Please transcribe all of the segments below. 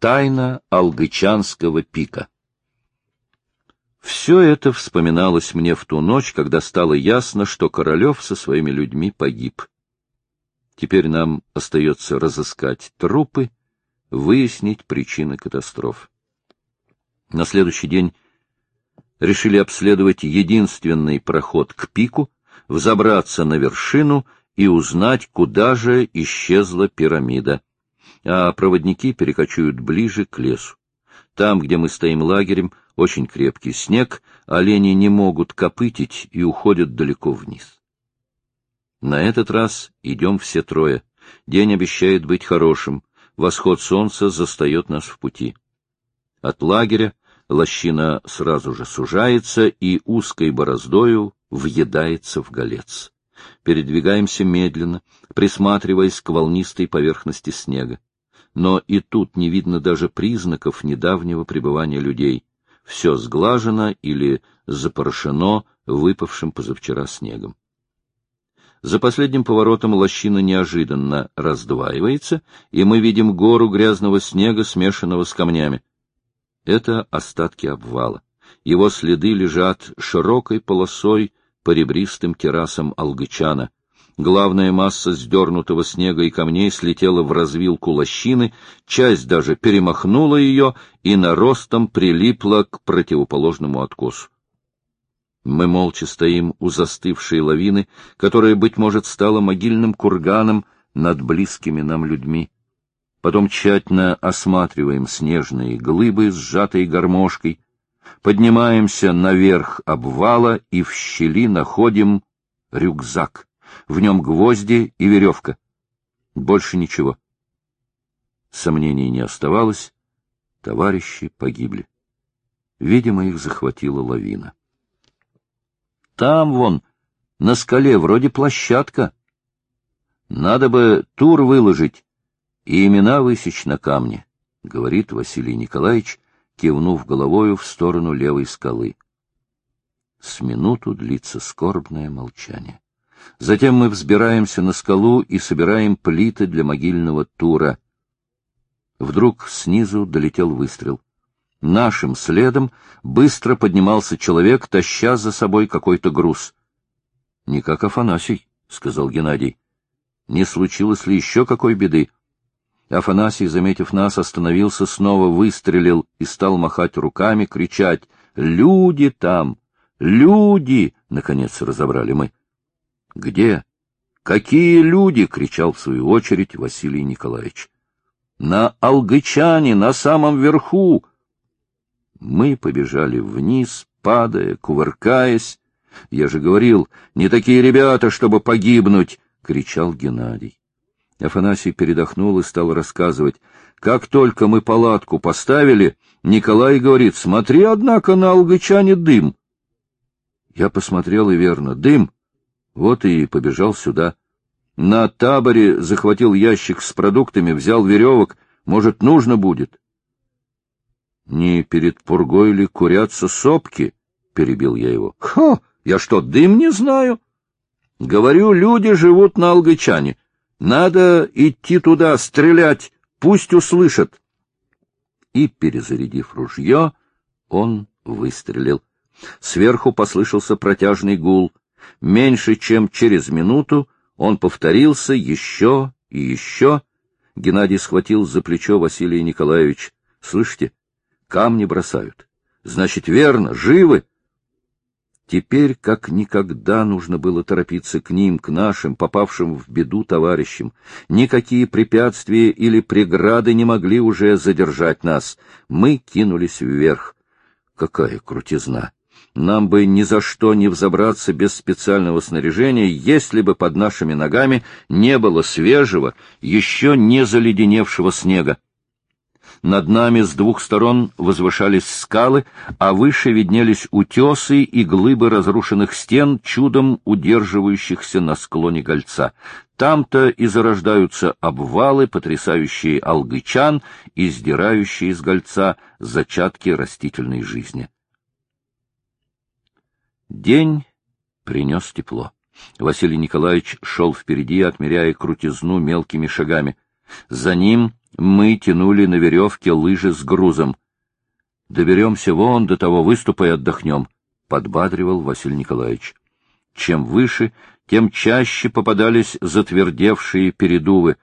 Тайна Алгычанского пика. Все это вспоминалось мне в ту ночь, когда стало ясно, что Королев со своими людьми погиб. Теперь нам остается разыскать трупы, выяснить причины катастроф. На следующий день решили обследовать единственный проход к пику, взобраться на вершину и узнать, куда же исчезла пирамида а проводники перекочуют ближе к лесу. Там, где мы стоим лагерем, очень крепкий снег, олени не могут копытить и уходят далеко вниз. На этот раз идем все трое. День обещает быть хорошим. Восход солнца застает нас в пути. От лагеря лощина сразу же сужается и узкой бороздою въедается в голец. Передвигаемся медленно, присматриваясь к волнистой поверхности снега но и тут не видно даже признаков недавнего пребывания людей. Все сглажено или запорошено выпавшим позавчера снегом. За последним поворотом лощина неожиданно раздваивается, и мы видим гору грязного снега, смешанного с камнями. Это остатки обвала. Его следы лежат широкой полосой по ребристым террасам Алгычана. Главная масса сдернутого снега и камней слетела в развилку лощины, часть даже перемахнула ее и наростом прилипла к противоположному откосу. Мы молча стоим у застывшей лавины, которая, быть может, стала могильным курганом над близкими нам людьми. Потом тщательно осматриваем снежные глыбы, сжатые гармошкой, поднимаемся наверх обвала и в щели находим рюкзак. В нем гвозди и веревка. Больше ничего. Сомнений не оставалось. Товарищи погибли. Видимо, их захватила лавина. Там вон, на скале, вроде площадка. Надо бы тур выложить и имена высечь на камне, — говорит Василий Николаевич, кивнув головою в сторону левой скалы. С минуту длится скорбное молчание. Затем мы взбираемся на скалу и собираем плиты для могильного тура. Вдруг снизу долетел выстрел. Нашим следом быстро поднимался человек, таща за собой какой-то груз. — Не как Афанасий, — сказал Геннадий. — Не случилось ли еще какой беды? Афанасий, заметив нас, остановился, снова выстрелил и стал махать руками, кричать «Люди там! Люди!» — наконец разобрали мы. Где? Какие люди? кричал в свою очередь Василий Николаевич. На Алгычане, на самом верху. Мы побежали вниз, падая, кувыркаясь. Я же говорил, не такие ребята, чтобы погибнуть, кричал Геннадий. Афанасий передохнул и стал рассказывать. Как только мы палатку поставили, Николай говорит, смотри, однако, на Алгычане дым. Я посмотрел и верно, дым. Вот и побежал сюда. На таборе захватил ящик с продуктами, взял веревок. Может, нужно будет? — Не перед пургой ли курятся сопки? — перебил я его. — Хо! Я что, дым не знаю? — Говорю, люди живут на Алгычане. Надо идти туда, стрелять, пусть услышат. И, перезарядив ружье, он выстрелил. Сверху послышался протяжный гул. Меньше чем через минуту он повторился еще и еще. Геннадий схватил за плечо Василия Николаевич. — Слышите, камни бросают. Значит, верно, живы. Теперь, как никогда, нужно было торопиться к ним, к нашим, попавшим в беду товарищам. Никакие препятствия или преграды не могли уже задержать нас. Мы кинулись вверх. Какая крутизна! Нам бы ни за что не взобраться без специального снаряжения, если бы под нашими ногами не было свежего, еще не заледеневшего снега. Над нами с двух сторон возвышались скалы, а выше виднелись утесы и глыбы разрушенных стен, чудом удерживающихся на склоне гольца. Там-то и зарождаются обвалы, потрясающие алгычан и сдирающие из гольца зачатки растительной жизни. День принес тепло. Василий Николаевич шел впереди, отмеряя крутизну мелкими шагами. За ним Мы тянули на веревке лыжи с грузом. Доберемся вон до того выступа и отдохнем, — подбадривал Василий Николаевич. Чем выше, тем чаще попадались затвердевшие передувы.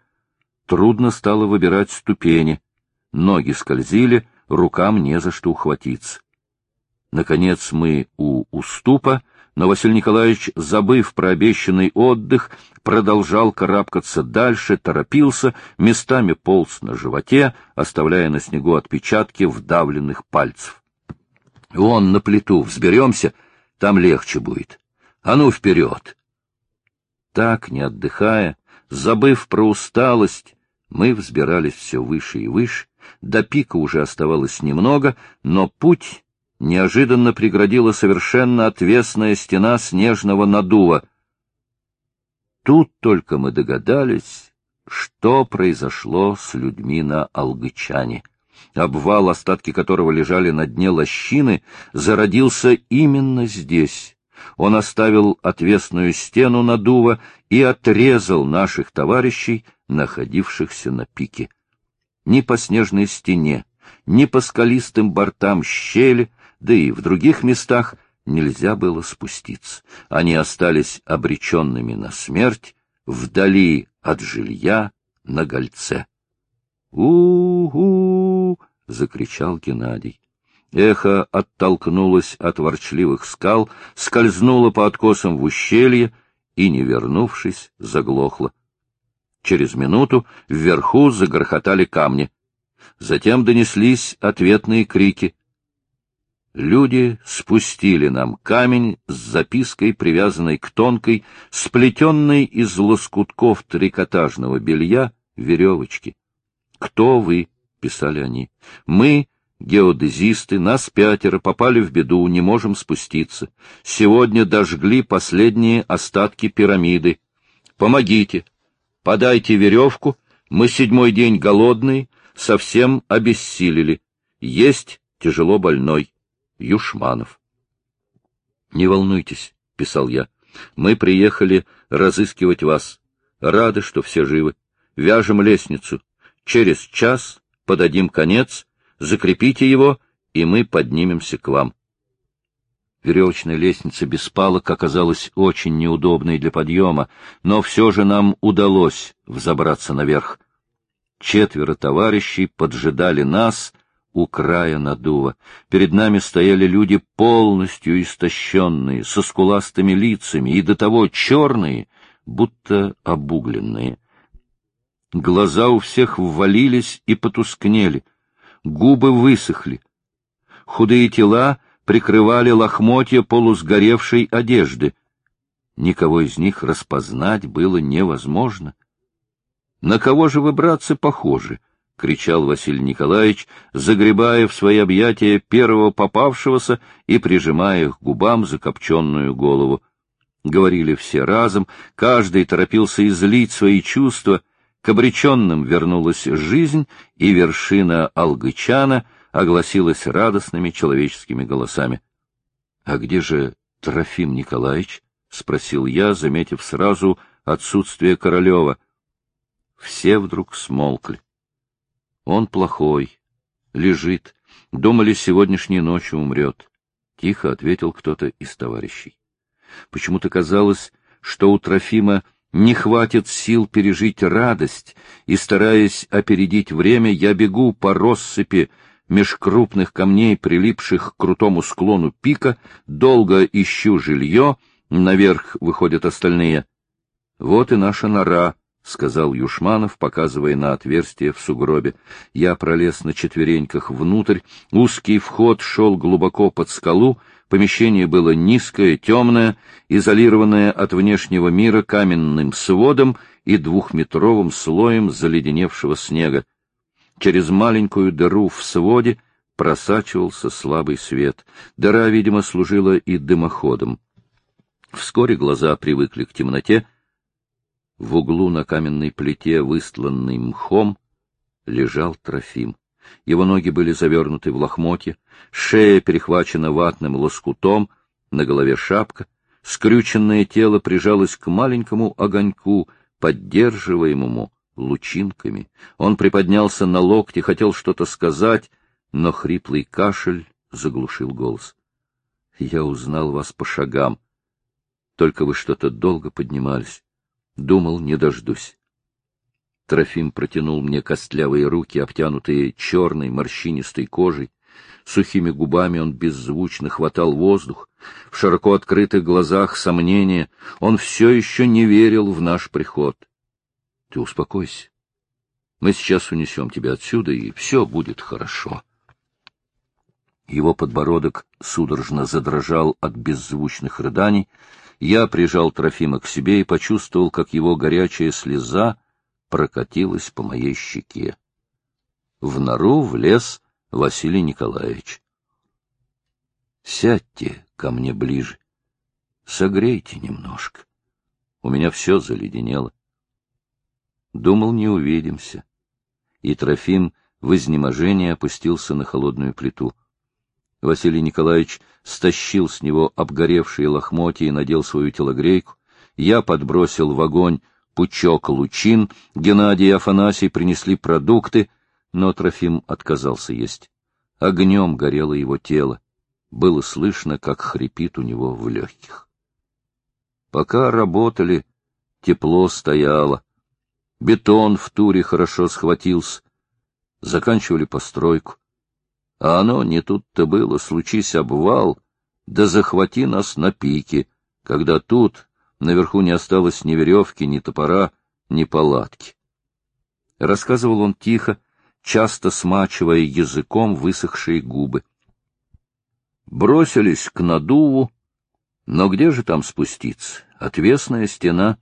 Трудно стало выбирать ступени. Ноги скользили, рукам не за что ухватиться. Наконец мы у уступа, но Василий Николаевич, забыв про обещанный отдых, продолжал карабкаться дальше, торопился, местами полз на животе, оставляя на снегу отпечатки вдавленных пальцев. — Вон на плиту взберемся, там легче будет. А ну, вперед! Так, не отдыхая, забыв про усталость, мы взбирались все выше и выше, до пика уже оставалось немного, но путь неожиданно преградила совершенно отвесная стена снежного надува. Тут только мы догадались, что произошло с людьми на Алгычане. Обвал, остатки которого лежали на дне лощины, зародился именно здесь. Он оставил отвесную стену надува и отрезал наших товарищей, находившихся на пике. Ни по снежной стене, ни по скалистым бортам щели да и в других местах нельзя было спуститься. Они остались обреченными на смерть вдали от жилья на гольце. «У-у-у!» — закричал Геннадий. Эхо оттолкнулось от ворчливых скал, скользнуло по откосам в ущелье и, не вернувшись, заглохло. Через минуту вверху загрохотали камни. Затем донеслись ответные крики. Люди спустили нам камень с запиской, привязанной к тонкой, сплетенной из лоскутков трикотажного белья, веревочки. «Кто вы?» — писали они. «Мы, геодезисты, нас пятеро, попали в беду, не можем спуститься. Сегодня дожгли последние остатки пирамиды. Помогите, подайте веревку, мы седьмой день голодные, совсем обессилели. Есть тяжело больной. Юшманов. «Не волнуйтесь», — писал я, — «мы приехали разыскивать вас. Рады, что все живы. Вяжем лестницу. Через час подадим конец, закрепите его, и мы поднимемся к вам». Веревочная лестница без палок оказалась очень неудобной для подъема, но все же нам удалось взобраться наверх. Четверо товарищей поджидали нас — у края надува. Перед нами стояли люди полностью истощенные, со скуластыми лицами и до того черные, будто обугленные. Глаза у всех ввалились и потускнели, губы высохли. Худые тела прикрывали лохмотья полусгоревшей одежды. Никого из них распознать было невозможно. На кого же вы, братцы, похожи? — кричал Василий Николаевич, загребая в свои объятия первого попавшегося и прижимая к губам закопченную голову. Говорили все разом, каждый торопился излить свои чувства, к обреченным вернулась жизнь, и вершина Алгычана огласилась радостными человеческими голосами. — А где же Трофим Николаевич? — спросил я, заметив сразу отсутствие Королева. Все вдруг смолкли. Он плохой, лежит, думали, сегодняшней ночью умрет. Тихо ответил кто-то из товарищей. Почему-то казалось, что у Трофима не хватит сил пережить радость, и, стараясь опередить время, я бегу по россыпи меж крупных камней, прилипших к крутому склону пика, долго ищу жилье, наверх выходят остальные. Вот и наша нора, — сказал Юшманов, показывая на отверстие в сугробе. Я пролез на четвереньках внутрь, узкий вход шел глубоко под скалу, помещение было низкое, темное, изолированное от внешнего мира каменным сводом и двухметровым слоем заледеневшего снега. Через маленькую дыру в своде просачивался слабый свет. Дыра, видимо, служила и дымоходом. Вскоре глаза привыкли к темноте, в углу на каменной плите, выстланной мхом, лежал Трофим. Его ноги были завернуты в лохмотья, шея перехвачена ватным лоскутом, на голове шапка, скрюченное тело прижалось к маленькому огоньку, поддерживаемому лучинками. Он приподнялся на локте, хотел что-то сказать, но хриплый кашель заглушил голос. — Я узнал вас по шагам. Только вы что-то долго поднимались. Думал, не дождусь. Трофим протянул мне костлявые руки, обтянутые черной морщинистой кожей. Сухими губами он беззвучно хватал воздух. В широко открытых глазах сомнения. Он все еще не верил в наш приход. — Ты успокойся. Мы сейчас унесем тебя отсюда, и все будет хорошо. Его подбородок судорожно задрожал от беззвучных рыданий. Я прижал Трофима к себе и почувствовал, как его горячая слеза прокатилась по моей щеке. В нору влез Василий Николаевич. — Сядьте ко мне ближе, согрейте немножко. У меня все заледенело. Думал, не увидимся. И Трофим в изнеможении опустился на холодную плиту. Василий Николаевич стащил с него обгоревшие лохмотья и надел свою телогрейку. Я подбросил в огонь пучок лучин, Геннадий и Афанасий принесли продукты, но Трофим отказался есть. Огнем горело его тело. Было слышно, как хрипит у него в легких. Пока работали, тепло стояло. Бетон в туре хорошо схватился. Заканчивали постройку. А оно не тут-то было, случись обвал, да захвати нас на пике, когда тут наверху не осталось ни веревки, ни топора, ни палатки. Рассказывал он тихо, часто смачивая языком высохшие губы. Бросились к надуву, но где же там спуститься? Отвесная стена,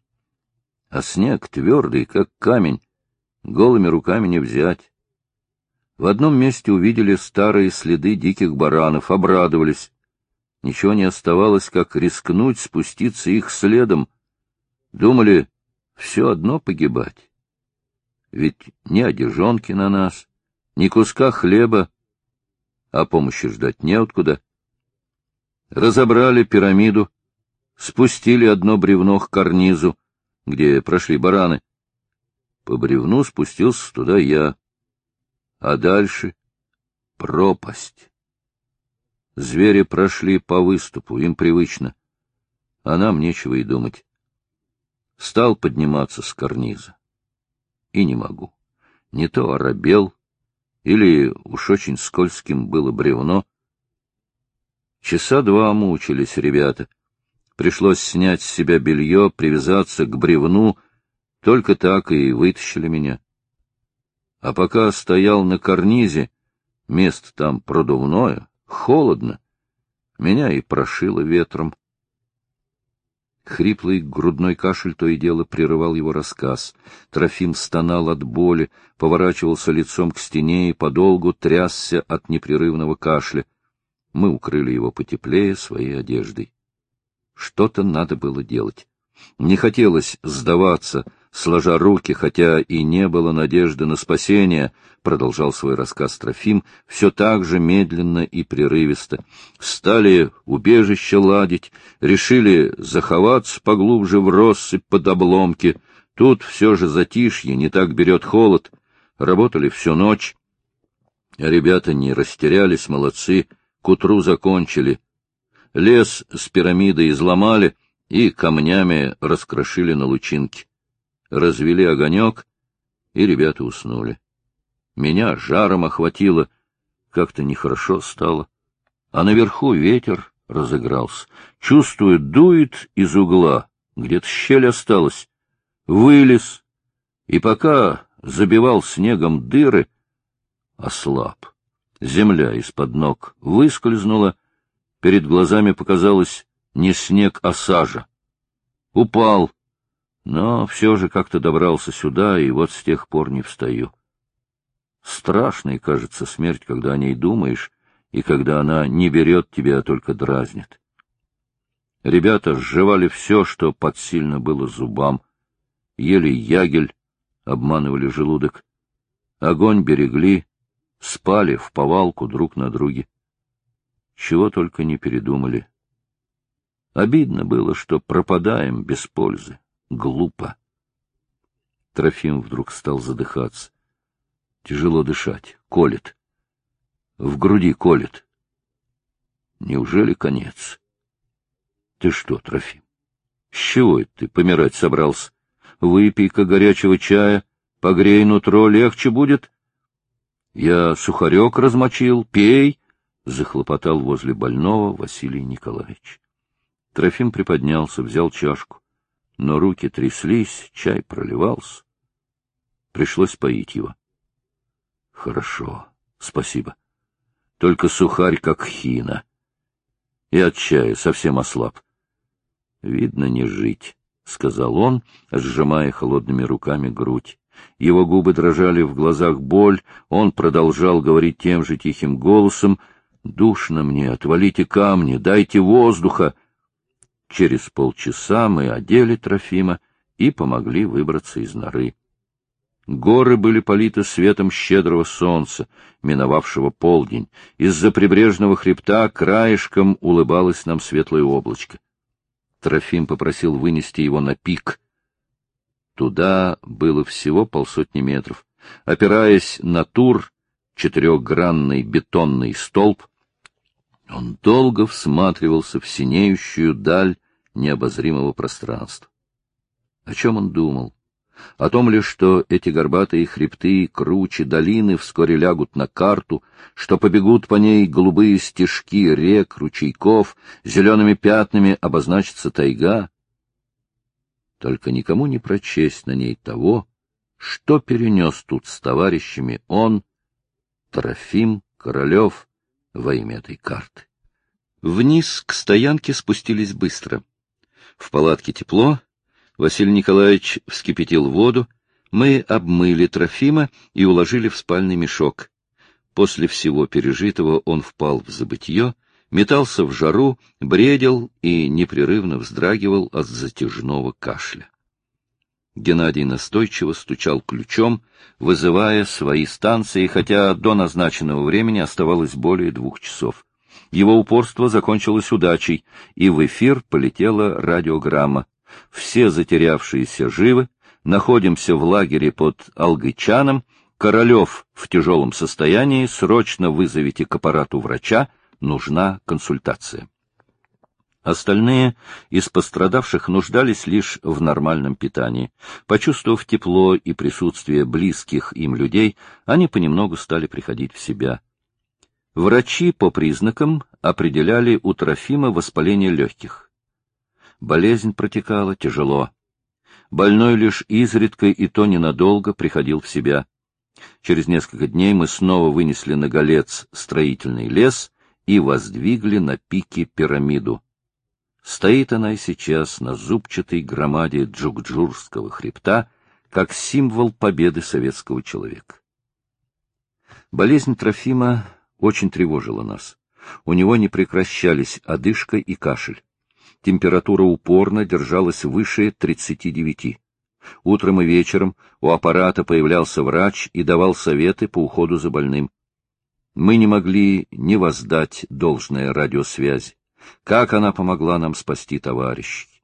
а снег твердый, как камень, голыми руками не взять. В одном месте увидели старые следы диких баранов, обрадовались. Ничего не оставалось, как рискнуть спуститься их следом. Думали, все одно погибать. Ведь ни одежонки на нас, ни куска хлеба, а помощи ждать неоткуда. Разобрали пирамиду, спустили одно бревно к карнизу, где прошли бараны. По бревну спустился туда я а дальше — пропасть. Звери прошли по выступу, им привычно, а нам нечего и думать. Стал подниматься с карниза. И не могу. Не то оробел, или уж очень скользким было бревно. Часа два мучились ребята. Пришлось снять с себя белье, привязаться к бревну, только так и вытащили меня. А пока стоял на карнизе, место там продувное, холодно, меня и прошило ветром. Хриплый грудной кашель то и дело прерывал его рассказ. Трофим стонал от боли, поворачивался лицом к стене и подолгу трясся от непрерывного кашля. Мы укрыли его потеплее своей одеждой. Что-то надо было делать. Не хотелось сдаваться, сложа руки, хотя и не было надежды на спасение, продолжал свой рассказ Трофим, все так же медленно и прерывисто. Стали убежище ладить, решили заховаться поглубже в россыпь под обломки. Тут все же затишье, не так берет холод. Работали всю ночь. Ребята не растерялись, молодцы, к утру закончили. Лес с пирамидой изломали и камнями раскрошили на лучинки развели огонек, и ребята уснули. Меня жаром охватило, как-то нехорошо стало. А наверху ветер разыгрался. Чувствую, дует из угла, где-то щель осталась. Вылез, и пока забивал снегом дыры, ослаб. Земля из-под ног выскользнула, перед глазами показалось не снег, а сажа. Упал, но все же как-то добрался сюда, и вот с тех пор не встаю. Страшной кажется смерть, когда о ней думаешь, и когда она не берет тебя, а только дразнит. Ребята сживали все, что подсильно было зубам, ели ягель, обманывали желудок, огонь берегли, спали в повалку друг на друге. Чего только не передумали. Обидно было, что пропадаем без пользы глупо. Трофим вдруг стал задыхаться. Тяжело дышать, колет. В груди колет. Неужели конец? Ты что, Трофим? С чего это ты помирать собрался? Выпей-ка горячего чая, погрей нутро, легче будет. Я сухарек размочил, пей, — захлопотал возле больного Василий Николаевич. Трофим приподнялся, взял чашку, но руки тряслись, чай проливался. Пришлось поить его. — Хорошо, спасибо. Только сухарь как хина. И от чая совсем ослаб. — Видно, не жить, — сказал он, сжимая холодными руками грудь. Его губы дрожали, в глазах боль, он продолжал говорить тем же тихим голосом, «Душно мне, отвалите камни, дайте воздуха!» Через полчаса мы одели Трофима и помогли выбраться из норы. Горы были политы светом щедрого солнца, миновавшего полдень. Из-за прибрежного хребта краешком улыбалось нам светлое облачко. Трофим попросил вынести его на пик. Туда было всего полсотни метров. Опираясь на тур, четырехгранный бетонный столб, он долго всматривался в синеющую даль необозримого пространства. О чем он думал? О том лишь, что эти горбатые хребты, круче долины вскоре лягут на карту, что побегут по ней голубые стежки рек, ручейков, зелеными пятнами обозначится тайга. Только никому не прочесть на ней того, что перенес тут с товарищами он, Трофим Королев, во имя этой карты. Вниз к стоянке спустились быстро. В палатке тепло, Василий Николаевич вскипятил воду, мы обмыли Трофима и уложили в спальный мешок. После всего пережитого он впал в забытье, метался в жару, бредил и непрерывно вздрагивал от затяжного кашля. Геннадий настойчиво стучал ключом, вызывая свои станции, хотя до назначенного времени оставалось более двух часов. Его упорство закончилось удачей, и в эфир полетела радиограмма. Все затерявшиеся живы, находимся в лагере под Алгычаном, Королев в тяжелом состоянии, срочно вызовите к аппарату врача, нужна консультация. Остальные из пострадавших нуждались лишь в нормальном питании. Почувствовав тепло и присутствие близких им людей, они понемногу стали приходить в себя. Врачи по признакам определяли у Трофима воспаление легких. Болезнь протекала тяжело. Больной лишь изредка и то ненадолго приходил в себя. Через несколько дней мы снова вынесли на голец строительный лес и воздвигли на пике пирамиду. Стоит она и сейчас на зубчатой громаде Джукджурского хребта, как символ победы советского человека. Болезнь Трофима очень тревожила нас. У него не прекращались одышка и кашель. Температура упорно держалась выше 39. Утром и вечером у аппарата появлялся врач и давал советы по уходу за больным. Мы не могли не воздать должное радиосвязи. Как она помогла нам спасти товарищей!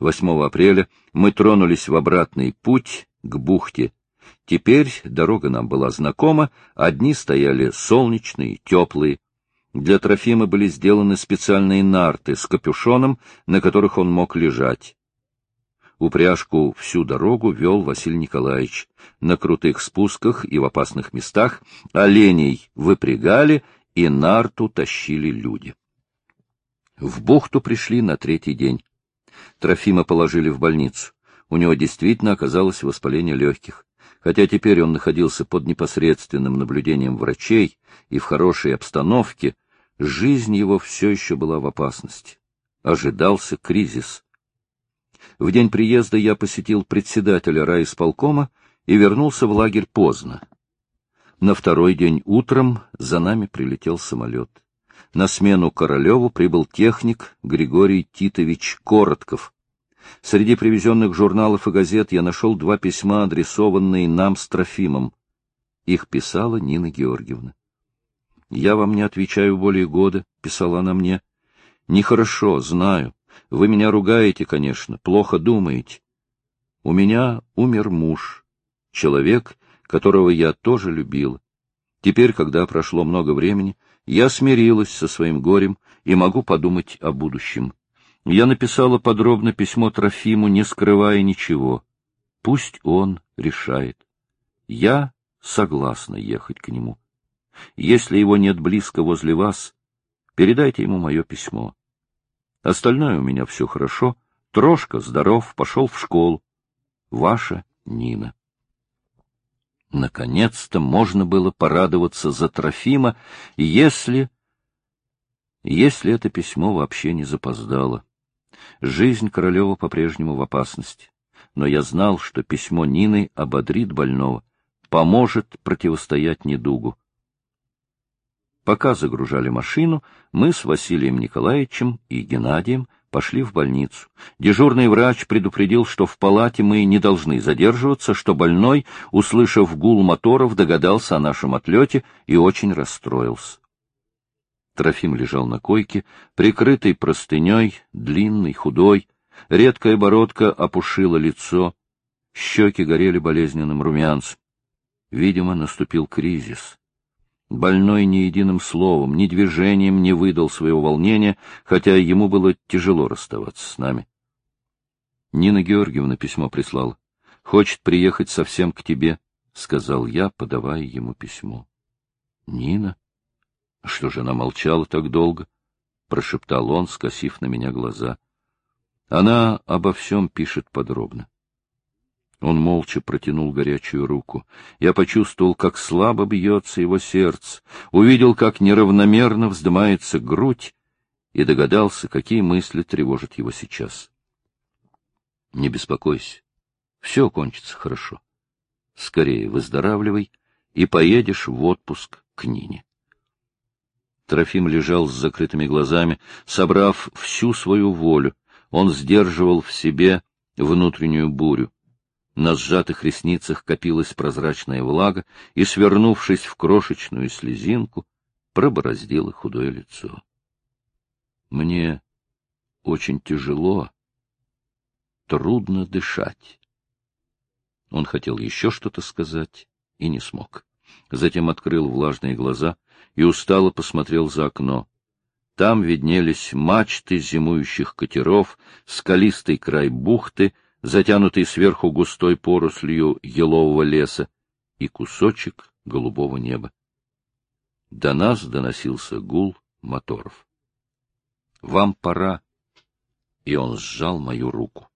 8 апреля мы тронулись в обратный путь к бухте. Теперь дорога нам была знакома, одни стояли солнечные, теплые. Для Трофима были сделаны специальные нарты с капюшоном, на которых он мог лежать. Упряжку всю дорогу вел Василий Николаевич. На крутых спусках и в опасных местах оленей выпрягали, и нарту тащили люди. В бухту пришли на третий день. Трофима положили в больницу. У него действительно оказалось воспаление легких. Хотя теперь он находился под непосредственным наблюдением врачей и в хорошей обстановке, жизнь его все еще была в опасности. Ожидался кризис. В день приезда я посетил председателя райисполкома и вернулся в лагерь поздно. На второй день утром за нами прилетел самолет. На смену Королеву прибыл техник Григорий Титович Коротков. Среди привезенных журналов и газет я нашел два письма, адресованные нам с Трофимом. Их писала Нина Георгиевна. «Я вам не отвечаю более года», — писала она мне. «Нехорошо, знаю. Вы меня ругаете, конечно, плохо думаете. У меня умер муж, человек, которого я тоже любил. Теперь, когда прошло много времени, я смирилась со своим горем и могу подумать о будущем. Я написала подробно письмо Трофиму, не скрывая ничего. Пусть он решает. Я согласна ехать к нему. Если его нет близко возле вас, передайте ему мое письмо. Остальное у меня все хорошо. Трошка здоров, пошел в школу. Ваша Нина. Наконец-то можно было порадоваться за Трофима, если... Если это письмо вообще не запоздало. Жизнь Королева по-прежнему в опасности. Но я знал, что письмо Нины ободрит больного, поможет противостоять недугу. Пока загружали машину, мы с Василием Николаевичем и Геннадием пошли в больницу. Дежурный врач предупредил, что в палате мы не должны задерживаться, что больной, услышав гул моторов, догадался о нашем отлете и очень расстроился. Трофим лежал на койке, прикрытый простыней, длинный, худой, редкая бородка опушила лицо, щеки горели болезненным румянцем. Видимо, наступил кризис. Больной ни единым словом, ни движением не выдал своего волнения, хотя ему было тяжело расставаться с нами. Нина Георгиевна письмо прислала. Хочет приехать совсем к тебе, — сказал я, подавая ему письмо. — Нина? Что же она молчала так долго? — прошептал он, скосив на меня глаза. Она обо всем пишет подробно. Он молча протянул горячую руку. Я почувствовал, как слабо бьется его сердце, увидел, как неравномерно вздымается грудь, и догадался, какие мысли тревожат его сейчас. Не беспокойся, все кончится хорошо. Скорее выздоравливай и поедешь в отпуск к Нине. Трофим лежал с закрытыми глазами, собрав всю свою волю. Он сдерживал в себе внутреннюю бурю. На сжатых ресницах копилась прозрачная влага и, свернувшись в крошечную слезинку, пробороздила худое лицо. Мне очень тяжело, трудно дышать. Он хотел еще что-то сказать и не смог. Затем открыл влажные глаза и устало посмотрел за окно. Там виднелись мачты зимующих катеров, скалистый край бухты — затянутый сверху густой порослью елового леса, и кусочек голубого неба. До нас доносился гул моторов. — Вам пора. И он сжал мою руку.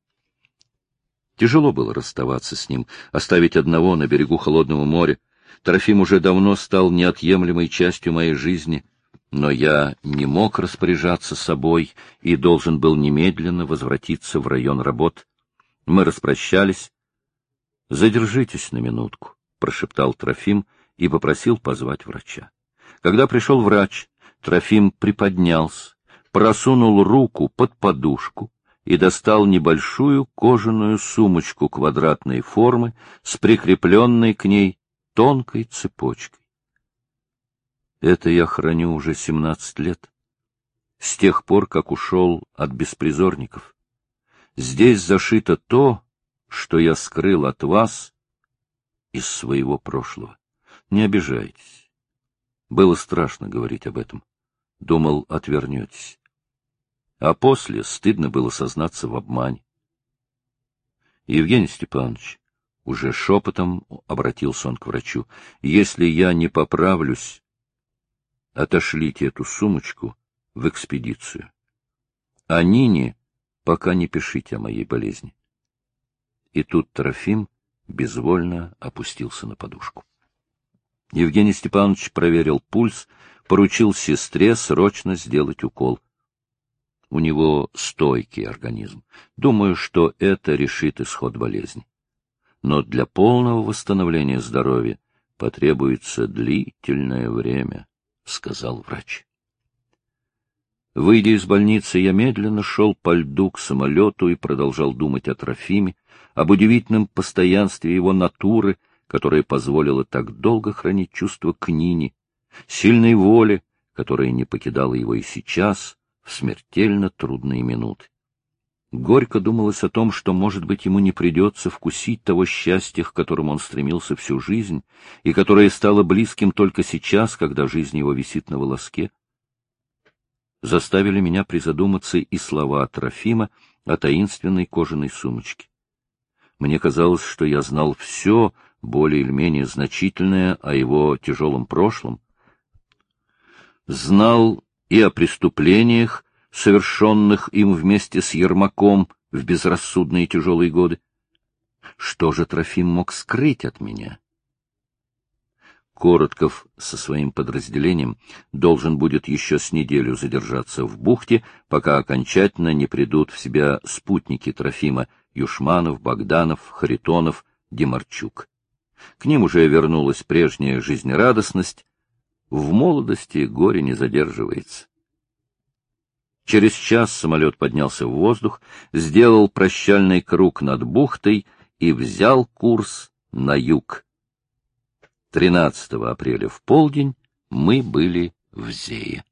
Тяжело было расставаться с ним, оставить одного на берегу холодного моря. Трофим уже давно стал неотъемлемой частью моей жизни, но я не мог распоряжаться собой и должен был немедленно возвратиться в район работ. Мы распрощались. — Задержитесь на минутку, — прошептал Трофим и попросил позвать врача. Когда пришел врач, Трофим приподнялся, просунул руку под подушку и достал небольшую кожаную сумочку квадратной формы с прикрепленной к ней тонкой цепочкой. Это я храню уже семнадцать лет, с тех пор, как ушел от беспризорников. Здесь зашито то, что я скрыл от вас из своего прошлого. Не обижайтесь. Было страшно говорить об этом. Думал, отвернетесь. А после стыдно было сознаться в обмане. Евгений Степанович, уже шепотом обратился он к врачу, если я не поправлюсь, отошлите эту сумочку в экспедицию. А Нине пока не пишите о моей болезни. И тут Трофим безвольно опустился на подушку. Евгений Степанович проверил пульс, поручил сестре срочно сделать укол. У него стойкий организм. Думаю, что это решит исход болезни. Но для полного восстановления здоровья потребуется длительное время, — сказал врач. Выйдя из больницы, я медленно шел по льду к самолету и продолжал думать о Трофиме, об удивительном постоянстве его натуры, которая позволила так долго хранить чувство к Нине, сильной воле, которая не покидала его и сейчас, в смертельно трудные минуты. Горько думалось о том, что, может быть, ему не придется вкусить того счастья, к которому он стремился всю жизнь, и которое стало близким только сейчас, когда жизнь его висит на волоске. Заставили меня призадуматься и слова Трофима о таинственной кожаной сумочке. Мне казалось, что я знал все, более или менее значительное, о его тяжелом прошлом. Знал и о преступлениях, совершенных им вместе с Ермаком в безрассудные тяжелые годы. Что же Трофим мог скрыть от меня? Коротков со своим подразделением должен будет еще с неделю задержаться в бухте, пока окончательно не придут в себя спутники Трофима Юшманов, Богданов, Харитонов, Демарчук. К ним уже вернулась прежняя жизнерадостность. В молодости горе не задерживается. Через час самолет поднялся в воздух, сделал прощальный круг над бухтой и взял курс на юг. 13 апреля в полдень мы были в Зее.